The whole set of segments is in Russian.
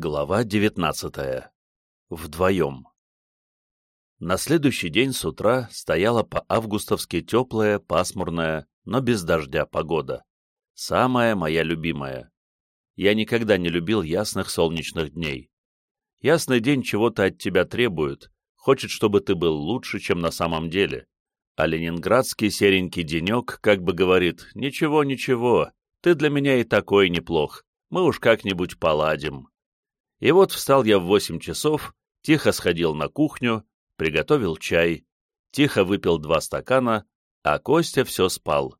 Глава девятнадцатая. Вдвоем. На следующий день с утра стояла по-августовски теплая, пасмурная, но без дождя погода. Самая моя любимая. Я никогда не любил ясных солнечных дней. Ясный день чего-то от тебя требует, хочет, чтобы ты был лучше, чем на самом деле. А ленинградский серенький денек как бы говорит «Ничего, ничего, ты для меня и такой неплох, мы уж как-нибудь поладим». И вот встал я в восемь часов, тихо сходил на кухню, приготовил чай, тихо выпил два стакана, а Костя все спал.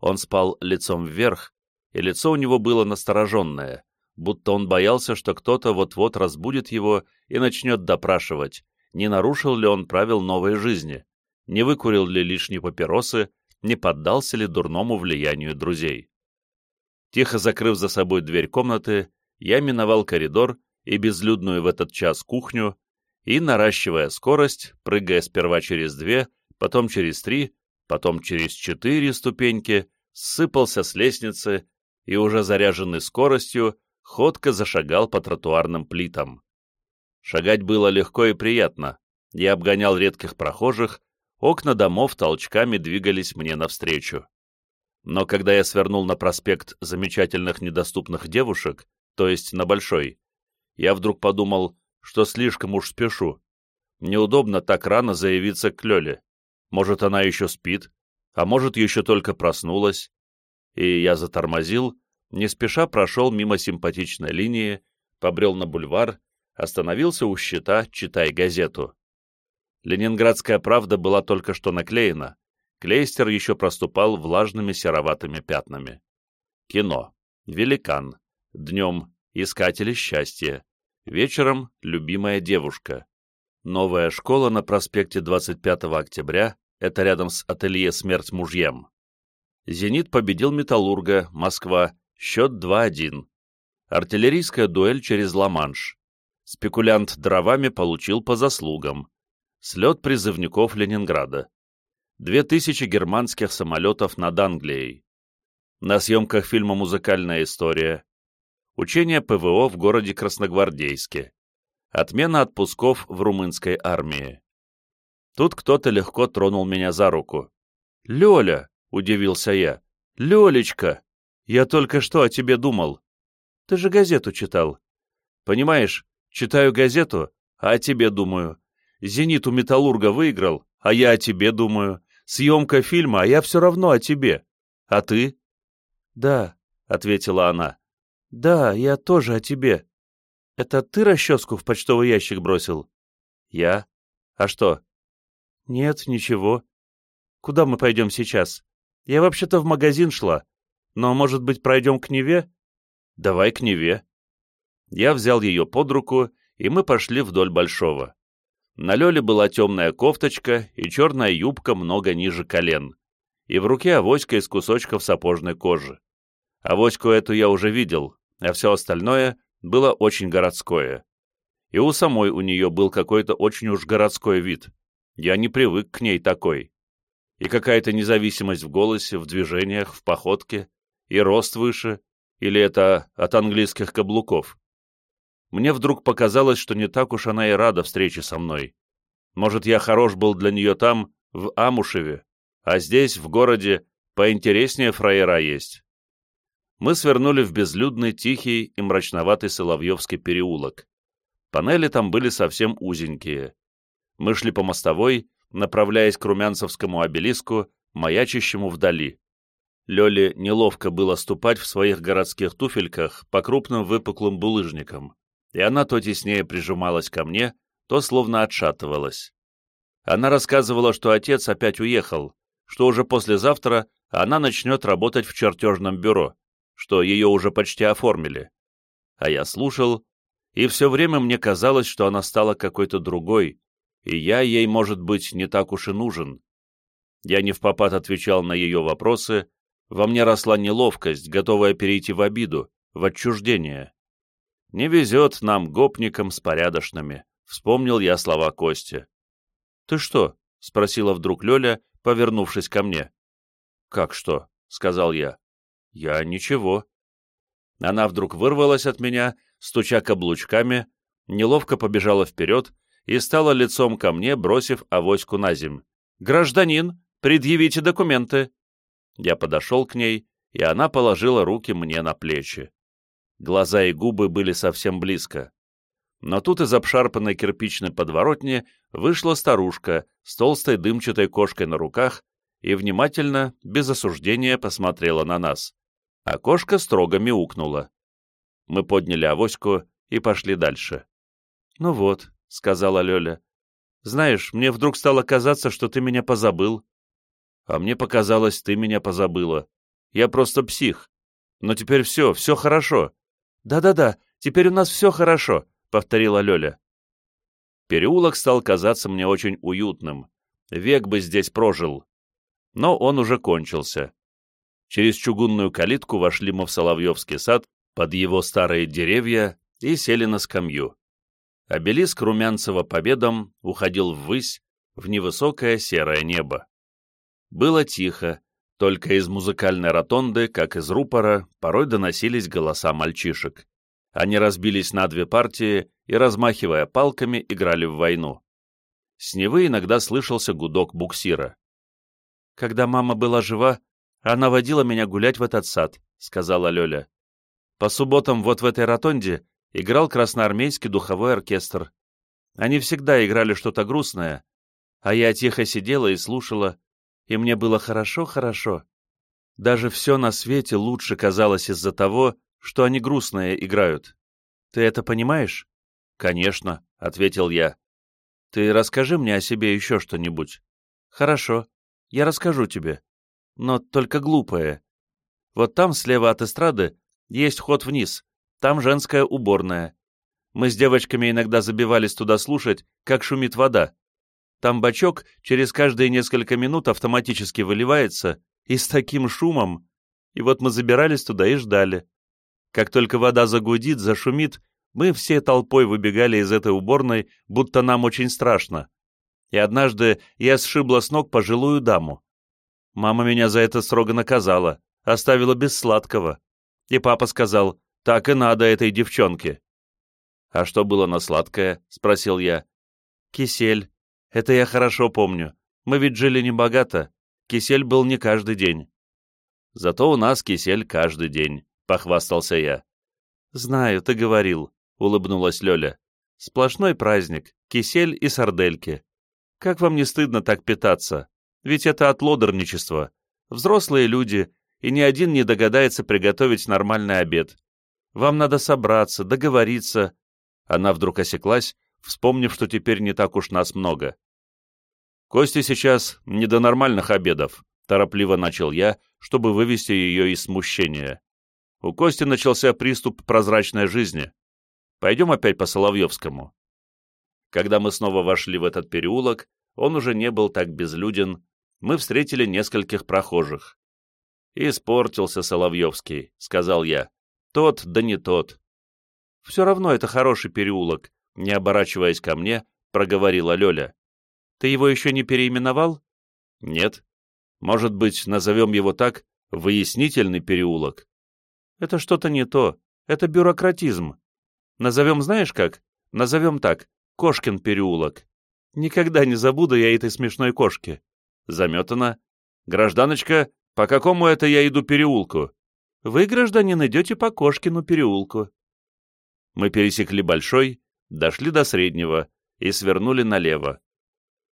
Он спал лицом вверх, и лицо у него было настороженное, будто он боялся, что кто-то вот-вот разбудит его и начнет допрашивать, не нарушил ли он правил новой жизни, не выкурил ли лишние папиросы, не поддался ли дурному влиянию друзей. Тихо закрыв за собой дверь комнаты, я миновал коридор и безлюдную в этот час кухню, и, наращивая скорость, прыгая сперва через две, потом через три, потом через четыре ступеньки, сыпался с лестницы и, уже заряженный скоростью, ходко зашагал по тротуарным плитам. Шагать было легко и приятно. Я обгонял редких прохожих, окна домов толчками двигались мне навстречу. Но когда я свернул на проспект замечательных недоступных девушек, то есть на Большой, я вдруг подумал, что слишком уж спешу. Неудобно так рано заявиться к Лёле. Может, она еще спит, а может, еще только проснулась. И я затормозил, не спеша прошел мимо симпатичной линии, побрел на бульвар, остановился у щита «Читай газету». Ленинградская правда была только что наклеена, клейстер еще проступал влажными сероватыми пятнами. Кино. Великан. Днем искатели счастья. Вечером любимая девушка. Новая школа на проспекте 25 октября, это рядом с ателье «Смерть мужьям». «Зенит» победил «Металлурга», Москва, счет 2-1. Артиллерийская дуэль через Ла-Манш. Спекулянт дровами получил по заслугам. Слет призывников Ленинграда. 2000 германских самолетов над Англией. На съемках фильма «Музыкальная история» Учение ПВО в городе Красногвардейске. Отмена отпусков в румынской армии. Тут кто-то легко тронул меня за руку. «Лёля!» — удивился я. «Лёлечка! Я только что о тебе думал. Ты же газету читал. Понимаешь, читаю газету, а о тебе думаю. «Зенит» у «Металлурга» выиграл, а я о тебе думаю. Съемка фильма, а я все равно о тебе. А ты?» «Да», — ответила она. «Да, я тоже о тебе. Это ты расческу в почтовый ящик бросил?» «Я? А что?» «Нет, ничего. Куда мы пойдем сейчас? Я вообще-то в магазин шла. Но, может быть, пройдем к Неве?» «Давай к Неве». Я взял ее под руку, и мы пошли вдоль Большого. На Лёле была темная кофточка и черная юбка много ниже колен, и в руке авоська из кусочков сапожной кожи. Авоську эту я уже видел, а все остальное было очень городское. И у самой у нее был какой-то очень уж городской вид. Я не привык к ней такой. И какая-то независимость в голосе, в движениях, в походке, и рост выше, или это от английских каблуков. Мне вдруг показалось, что не так уж она и рада встрече со мной. Может, я хорош был для нее там, в Амушеве, а здесь, в городе, поинтереснее фраера есть мы свернули в безлюдный, тихий и мрачноватый Соловьевский переулок. Панели там были совсем узенькие. Мы шли по мостовой, направляясь к Румянцевскому обелиску, маячащему вдали. Лёле неловко было ступать в своих городских туфельках по крупным выпуклым булыжникам, и она то теснее прижималась ко мне, то словно отшатывалась. Она рассказывала, что отец опять уехал, что уже послезавтра она начнет работать в чертежном бюро, что ее уже почти оформили. А я слушал, и все время мне казалось, что она стала какой-то другой, и я ей, может быть, не так уж и нужен. Я не в попад отвечал на ее вопросы, во мне росла неловкость, готовая перейти в обиду, в отчуждение. «Не везет нам, гопникам с порядочными», — вспомнил я слова Кости. «Ты что?» — спросила вдруг Лёля, повернувшись ко мне. «Как что?» — сказал я. «Я ничего». Она вдруг вырвалась от меня, стуча каблучками, неловко побежала вперед и стала лицом ко мне, бросив авоську на земь. «Гражданин, предъявите документы!» Я подошел к ней, и она положила руки мне на плечи. Глаза и губы были совсем близко. Но тут из обшарпанной кирпичной подворотни вышла старушка с толстой дымчатой кошкой на руках и внимательно, без осуждения, посмотрела на нас. А кошка строго мяукнула. Мы подняли авоську и пошли дальше. «Ну вот», — сказала Лёля, — «знаешь, мне вдруг стало казаться, что ты меня позабыл». «А мне показалось, ты меня позабыла. Я просто псих. Но теперь все, все хорошо». «Да-да-да, теперь у нас все хорошо», — повторила Лёля. Переулок стал казаться мне очень уютным. Век бы здесь прожил. Но он уже кончился. Через чугунную калитку вошли мы в Соловьевский сад, под его старые деревья, и сели на скамью. Обелиск Румянцева победом уходил ввысь, в невысокое серое небо. Было тихо, только из музыкальной ротонды, как из рупора, порой доносились голоса мальчишек. Они разбились на две партии и, размахивая палками, играли в войну. С Невы иногда слышался гудок буксира. «Когда мама была жива, она водила меня гулять в этот сад», — сказала Лёля. «По субботам вот в этой ротонде играл красноармейский духовой оркестр. Они всегда играли что-то грустное, а я тихо сидела и слушала, и мне было хорошо-хорошо. Даже все на свете лучше казалось из-за того, что они грустные играют. Ты это понимаешь? Конечно, — ответил я. Ты расскажи мне о себе еще что-нибудь. Хорошо, я расскажу тебе. Но только глупое. Вот там, слева от эстрады, есть ход вниз, там женская уборная. Мы с девочками иногда забивались туда слушать, как шумит вода. Там бачок через каждые несколько минут автоматически выливается, и с таким шумом. И вот мы забирались туда и ждали. Как только вода загудит, зашумит, мы все толпой выбегали из этой уборной, будто нам очень страшно. И однажды я сшибла с ног пожилую даму. Мама меня за это строго наказала, оставила без сладкого. И папа сказал, так и надо этой девчонке. «А что было на сладкое?» — спросил я. «Кисель. Это я хорошо помню. Мы ведь жили небогато. Кисель был не каждый день». «Зато у нас кисель каждый день», — похвастался я. «Знаю, ты говорил», — улыбнулась Лёля. «Сплошной праздник, кисель и сардельки. Как вам не стыдно так питаться? Ведь это от лодорничества. Взрослые люди, и ни один не догадается приготовить нормальный обед. Вам надо собраться, договориться». Она вдруг осеклась, вспомнив, что теперь не так уж нас много. «Кости сейчас не до нормальных обедов», — торопливо начал я, чтобы вывести ее из смущения. У Кости начался приступ прозрачной жизни. Пойдем опять по Соловьевскому. Когда мы снова вошли в этот переулок, он уже не был так безлюден, мы встретили нескольких прохожих. «Испортился Соловьевский», — сказал я. «Тот, да не тот». «Все равно это хороший переулок», — не оборачиваясь ко мне, проговорила Лёля. «Ты его еще не переименовал?» «Нет. Может быть, назовем его так, выяснительный переулок?» «Это что-то не то. Это бюрократизм. Назовем знаешь как? Назовем так. Кошкин переулок. Никогда не забуду я этой смешной кошки. Заметана. Гражданочка, по какому это я иду переулку? Вы, гражданин, идете по Кошкину переулку. Мы пересекли Большой, дошли до Среднего и свернули налево.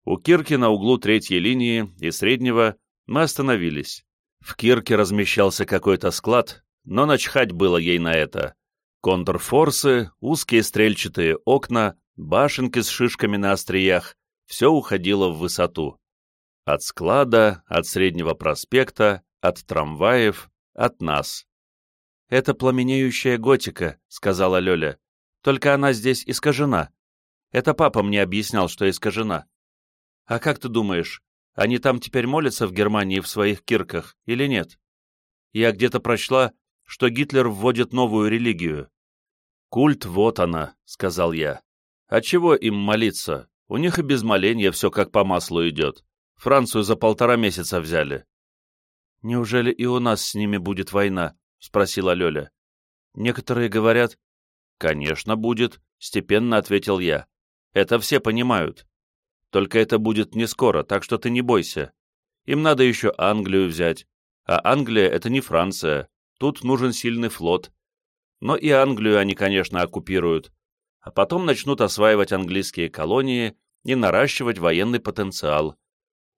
У Кирки на углу третьей линии и Среднего мы остановились. В Кирке размещался какой-то склад, но начхать было ей на это. Контрфорсы, узкие стрельчатые окна, башенки с шишками на остриях — все уходило в высоту. От склада, от Среднего проспекта, от трамваев, от нас. «Это пламенеющая готика», — сказала Лёля. «Только она здесь искажена. Это папа мне объяснял, что искажена. А как ты думаешь, они там теперь молятся в Германии в своих кирках или нет? Я где-то прочла, что Гитлер вводит новую религию. «Культ, вот она», — сказал я. «А чего им молиться? У них и без моления все как по маслу идет. Францию за полтора месяца взяли». «Неужели и у нас с ними будет война?» — спросила Лёля. «Некоторые говорят...» Конечно, будет, степенно ответил я. Это все понимают. Только это будет не скоро, так что ты не бойся. Им надо еще Англию взять. А Англия — это не Франция. Тут нужен сильный флот. Но и Англию они, конечно, оккупируют. А потом начнут осваивать английские колонии и наращивать военный потенциал.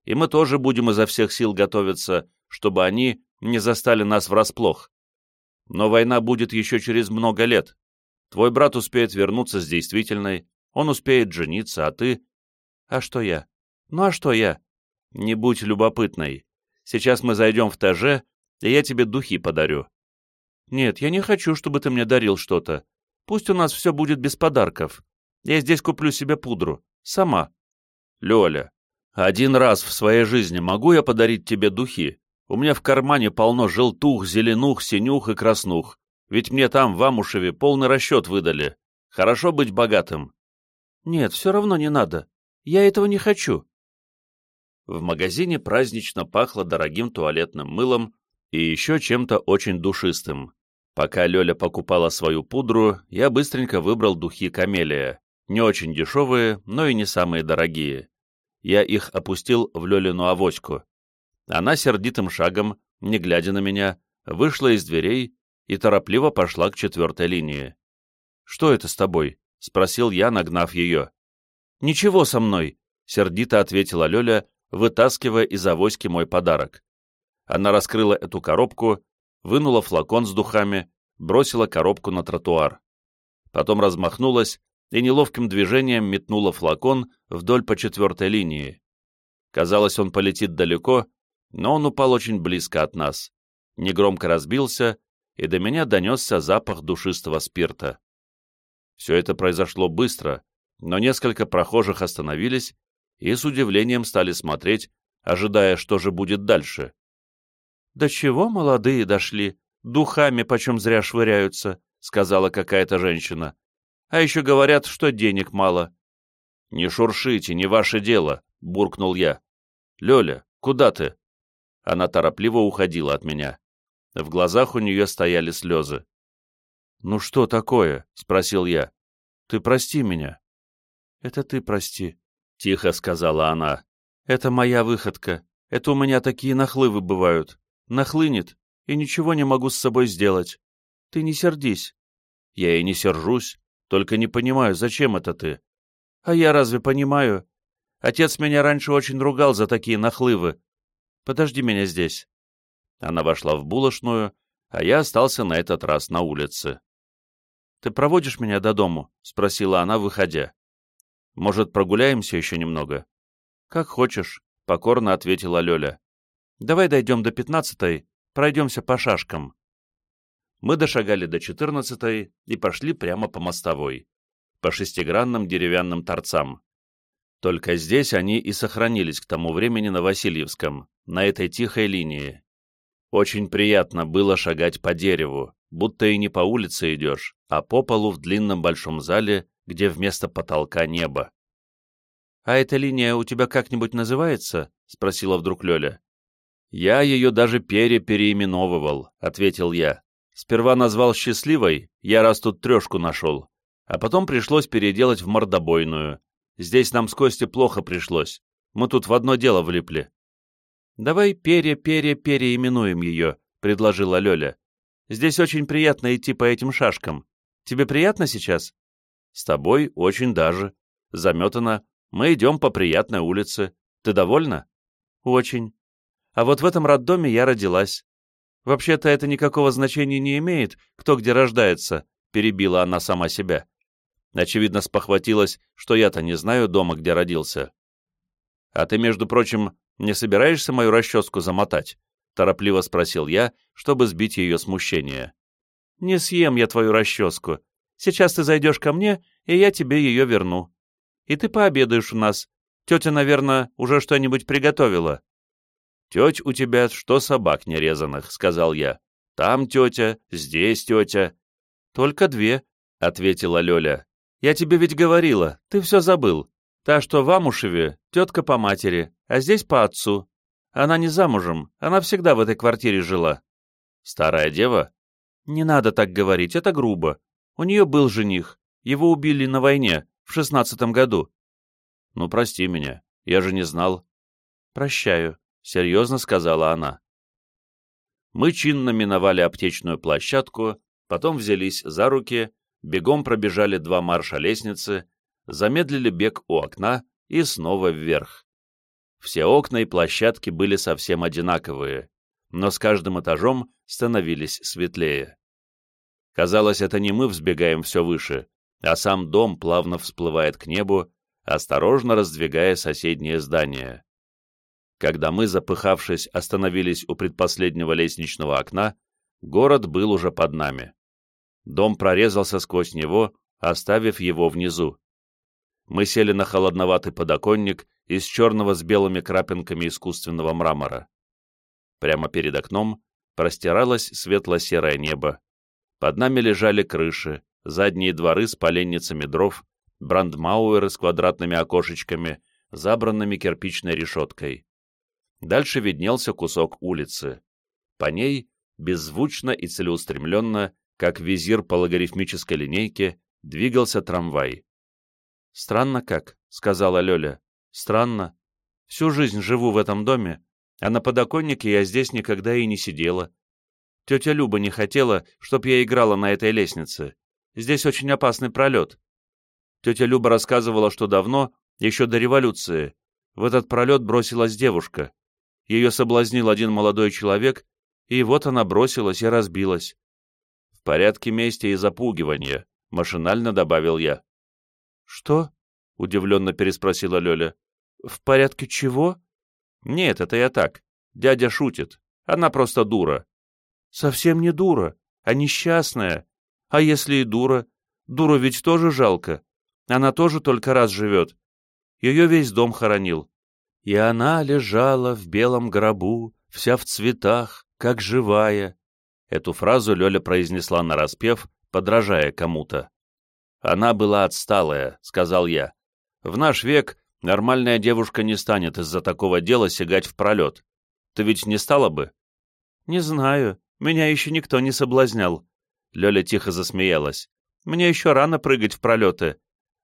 И мы тоже будем изо всех сил готовиться, чтобы они не застали нас врасплох. Но война будет еще через много лет. Твой брат успеет вернуться с действительной, он успеет жениться, а ты... А что я? Ну а что я? Не будь любопытной. Сейчас мы зайдем в ТЖ, и я тебе духи подарю. Нет, я не хочу, чтобы ты мне дарил что-то. Пусть у нас все будет без подарков. Я здесь куплю себе пудру. Сама. Лёля, один раз в своей жизни могу я подарить тебе духи? У меня в кармане полно желтух, зеленух, синюх и краснух. Ведь мне там, в Амушеве, полный расчет выдали. Хорошо быть богатым. Нет, все равно не надо. Я этого не хочу. В магазине празднично пахло дорогим туалетным мылом и еще чем-то очень душистым. Пока Лёля покупала свою пудру, я быстренько выбрал духи Камелия. Не очень дешевые, но и не самые дорогие. Я их опустил в Лёлину авоську. Она сердитым шагом, не глядя на меня, вышла из дверей и торопливо пошла к четвертой линии. «Что это с тобой?» — спросил я, нагнав ее. «Ничего со мной», — сердито ответила Лёля, вытаскивая из авоськи мой подарок. Она раскрыла эту коробку, вынула флакон с духами, бросила коробку на тротуар. Потом размахнулась и неловким движением метнула флакон вдоль по четвертой линии. Казалось, он полетит далеко, но он упал очень близко от нас. Негромко разбился, и до меня донесся запах душистого спирта. Все это произошло быстро, но несколько прохожих остановились и с удивлением стали смотреть, ожидая, что же будет дальше. «До чего молодые дошли? Духами почем зря швыряются», — сказала какая-то женщина. «А еще говорят, что денег мало». «Не шуршите, не ваше дело», — буркнул я. «Лёля, куда ты?» Она торопливо уходила от меня. В глазах у нее стояли слезы. «Ну что такое?» — спросил я. «Ты прости меня». «Это ты прости», — тихо сказала она. «Это моя выходка. Это у меня такие нахлывы бывают. Нахлынет, и ничего не могу с собой сделать. Ты не сердись». «Я и не сержусь, только не понимаю, зачем это ты?» «А я разве понимаю? Отец меня раньше очень ругал за такие нахлывы. Подожди меня здесь». Она вошла в булочную, а я остался на этот раз на улице. «Ты проводишь меня до дому?» — спросила она, выходя. «Может, прогуляемся еще немного?» «Как хочешь», — покорно ответила Лёля. «Давай дойдем до пятнадцатой, пройдемся по шашкам». Мы дошагали до четырнадцатой и пошли прямо по мостовой, по шестигранным деревянным торцам. Только здесь они и сохранились к тому времени на Васильевском, на этой тихой линии. Очень приятно было шагать по дереву, будто и не по улице идешь, а по полу в длинном большом зале, где вместо потолка небо. «А эта линия у тебя как-нибудь называется?» — спросила вдруг Лёля. «Я ее даже перепереименовывал», — ответил я. «Сперва назвал счастливой, я раз тут трешку нашел, а потом пришлось переделать в мордобойную. Здесь нам с Костей плохо пришлось, мы тут в одно дело влипли». «Давай пере-пере-переименуем ее», — предложила Лёля. «Здесь очень приятно идти по этим шашкам. Тебе приятно сейчас?» «С тобой очень даже. Заметано. Мы идем по приятной улице. Ты довольна?» «Очень. А вот в этом роддоме я родилась. Вообще-то это никакого значения не имеет, кто где рождается», — перебила она сама себя. Очевидно, спохватилась, что я-то не знаю дома, где родился. «А ты, между прочим, не собираешься мою расческу замотать?» — торопливо спросил я, чтобы сбить ее смущение. «Не съем я твою расческу. Сейчас ты зайдешь ко мне, и я тебе ее верну. И ты пообедаешь у нас. Тетя, наверное, уже что-нибудь приготовила». «Теть у тебя что собак нерезанных», — сказал я. «Там тетя, здесь тетя». «Только две», — ответила Лёля. «Я тебе ведь говорила, ты все забыл. Та, что в Амушеве, тетка по матери, а здесь по отцу. Она не замужем, она всегда в этой квартире жила». «Старая дева?» «Не надо так говорить, это грубо. У нее был жених. Его убили на войне, в шестнадцатом году. Ну, прости меня, я же не знал. Прощаю, — серьезно сказала она. Мы чинно миновали аптечную площадку, потом взялись за руки, бегом пробежали два марша лестницы, замедлили бег у окна и снова вверх. Все окна и площадки были совсем одинаковые, но с каждым этажом становились светлее. Казалось, это не мы взбегаем все выше, а сам дом плавно всплывает к небу, осторожно раздвигая соседние здания. Когда мы, запыхавшись, остановились у предпоследнего лестничного окна, город был уже под нами. Дом прорезался сквозь него, оставив его внизу. Мы сели на холодноватый подоконник из черного с белыми крапинками искусственного мрамора. Прямо перед окном простиралось светло-серое небо. Под нами лежали крыши, задние дворы с поленницами дров, брандмауэры с квадратными окошечками, забранными кирпичной решеткой. Дальше виднелся кусок улицы. По ней, беззвучно и целеустремленно, как визир по логарифмической линейке, двигался трамвай. «Странно как», — сказала Лёля. «Странно. Всю жизнь живу в этом доме, а на подоконнике я здесь никогда и не сидела. Тетя Люба не хотела, чтоб я играла на этой лестнице. Здесь очень опасный пролет. Тетя Люба рассказывала, что давно, еще до революции, в этот пролет бросилась девушка. Ее соблазнил один молодой человек, и вот она бросилась и разбилась. В порядке мести и запугивания, машинально добавил я. «Что?» — удивленно переспросила Лёля. «В порядке чего?» «Нет, это я так. Дядя шутит. Она просто дура». «Совсем не дура, а несчастная. А если и дура? Дуру ведь тоже жалко. Она тоже только раз живет. Ее весь дом хоронил. И она лежала в белом гробу, вся в цветах, как живая». Эту фразу Лёля произнесла нараспев, подражая кому-то. «Она была отсталая», — сказал я. «В наш век нормальная девушка не станет из-за такого дела сигать в пролет. Ты ведь не стала бы?» «Не знаю. Меня еще никто не соблазнял». Лёля тихо засмеялась. «Мне еще рано прыгать в пролеты.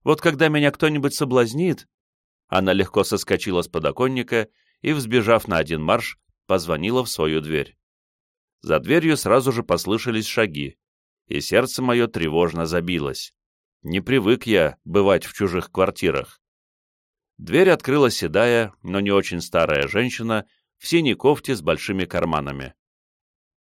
Вот когда меня кто-нибудь соблазнит...» Она легко соскочила с подоконника и, взбежав на один марш, позвонила в свою дверь. За дверью сразу же послышались шаги, и сердце мое тревожно забилось. Не привык я бывать в чужих квартирах. Дверь открыла седая, но не очень старая женщина в синей кофте с большими карманами.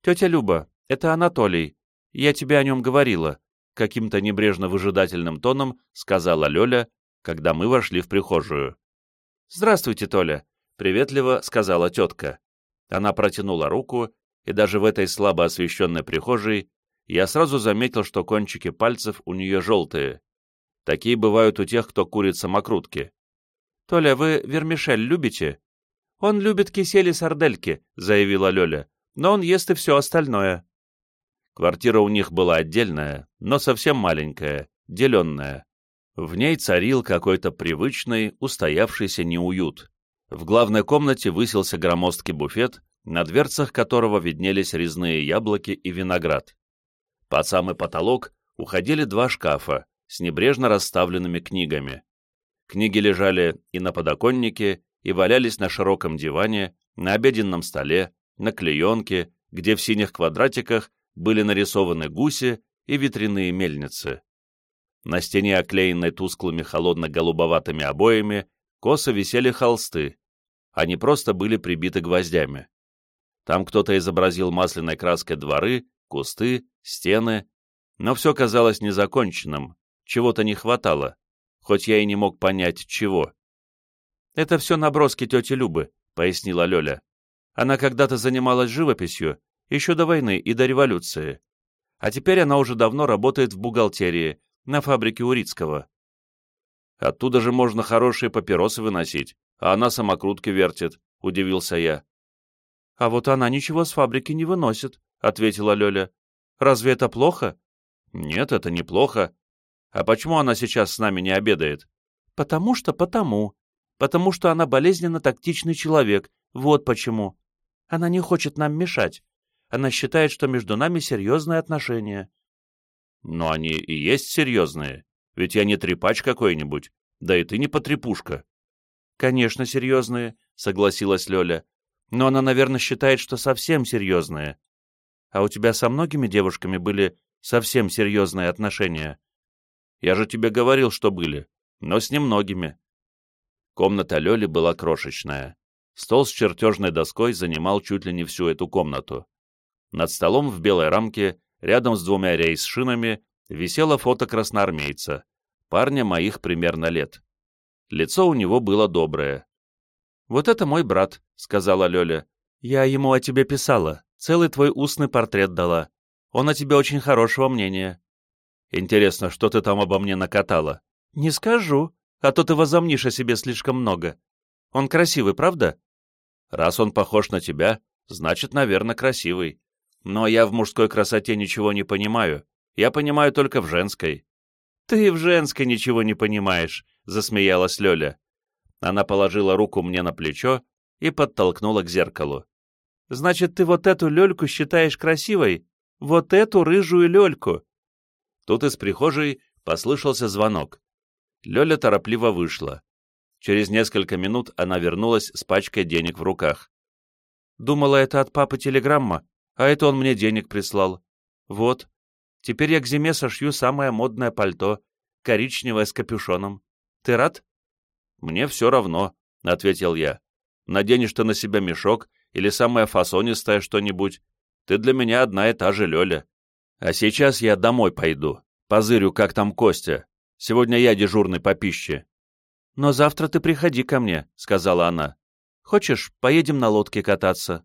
«Тетя Люба, это Анатолий. Я тебе о нем говорила», — каким-то небрежно-выжидательным тоном сказала Лёля, когда мы вошли в прихожую. «Здравствуйте, Толя», — приветливо сказала тетка. Она протянула руку, и даже в этой слабо освещенной прихожей я сразу заметил, что кончики пальцев у нее желтые. Такие бывают у тех, кто курит самокрутки. «Толя, вы вермишель любите?» «Он любит кисели сардельки», — заявила Лёля, «но он ест и все остальное». Квартира у них была отдельная, но совсем маленькая, деленная. В ней царил какой-то привычный, устоявшийся неуют. В главной комнате высился громоздкий буфет, на дверцах которого виднелись резные яблоки и виноград. Под самый потолок уходили два шкафа с небрежно расставленными книгами. Книги лежали и на подоконнике, и валялись на широком диване, на обеденном столе, на клеенке, где в синих квадратиках были нарисованы гуси и ветряные мельницы. На стене, оклеенной тусклыми холодно-голубоватыми обоями, косо висели холсты. Они просто были прибиты гвоздями. Там кто-то изобразил масляной краской дворы, кусты, стены, но все казалось незаконченным, чего-то не хватало, хоть я и не мог понять, чего. «Это все наброски тети Любы», — пояснила Лёля. «Она когда-то занималась живописью, еще до войны и до революции. А теперь она уже давно работает в бухгалтерии, на фабрике Урицкого. Оттуда же можно хорошие папиросы выносить, а она самокрутки вертит», — удивился я. «А вот она ничего с фабрики не выносит», — ответила Лёля. «Разве это плохо?» «Нет, это неплохо. А почему она сейчас с нами не обедает?» «Потому что потому. Потому что она болезненно тактичный человек. Вот почему. Она не хочет нам мешать. Она считает, что между нами серьезные отношения». Но они и есть серьезные. Ведь я не трепач какой-нибудь, да и ты не потрепушка. Конечно, серьезные, согласилась Лёля. Но она, наверное, считает, что совсем серьезные. А у тебя со многими девушками были совсем серьезные отношения? Я же тебе говорил, что были, но с немногими. Комната Лёли была крошечная. Стол с чертежной доской занимал чуть ли не всю эту комнату. Над столом в белой рамке, рядом с двумя рейс-шинами, висело фото красноармейца, парня моих примерно лет. Лицо у него было доброе. «Вот это мой брат», — сказала Лёля. «Я ему о тебе писала, целый твой устный портрет дала. Он о тебе очень хорошего мнения». «Интересно, что ты там обо мне накатала?» «Не скажу, а то ты возомнишь о себе слишком много. Он красивый, правда?» «Раз он похож на тебя, значит, наверное, красивый. Но я в мужской красоте ничего не понимаю. Я понимаю только в женской». «Ты в женской ничего не понимаешь», — засмеялась Лёля. Она положила руку мне на плечо и подтолкнула к зеркалу. «Значит, ты вот эту Лёльку считаешь красивой? Вот эту рыжую Лёльку?» Тут из прихожей послышался звонок. Лёля торопливо вышла. Через несколько минут она вернулась с пачкой денег в руках. «Думала, это от папы телеграмма, а это он мне денег прислал. Вот, теперь я к зиме сошью самое модное пальто, коричневое с капюшоном. Ты рад?» «Мне все равно», — ответил я. «Наденешь ты на себя мешок или самое фасонистое что-нибудь. Ты для меня одна и та же Лёля. А сейчас я домой пойду. Позырю, как там Костя. Сегодня я дежурный по пище». «Но завтра ты приходи ко мне», — сказала она. «Хочешь, поедем на лодке кататься?»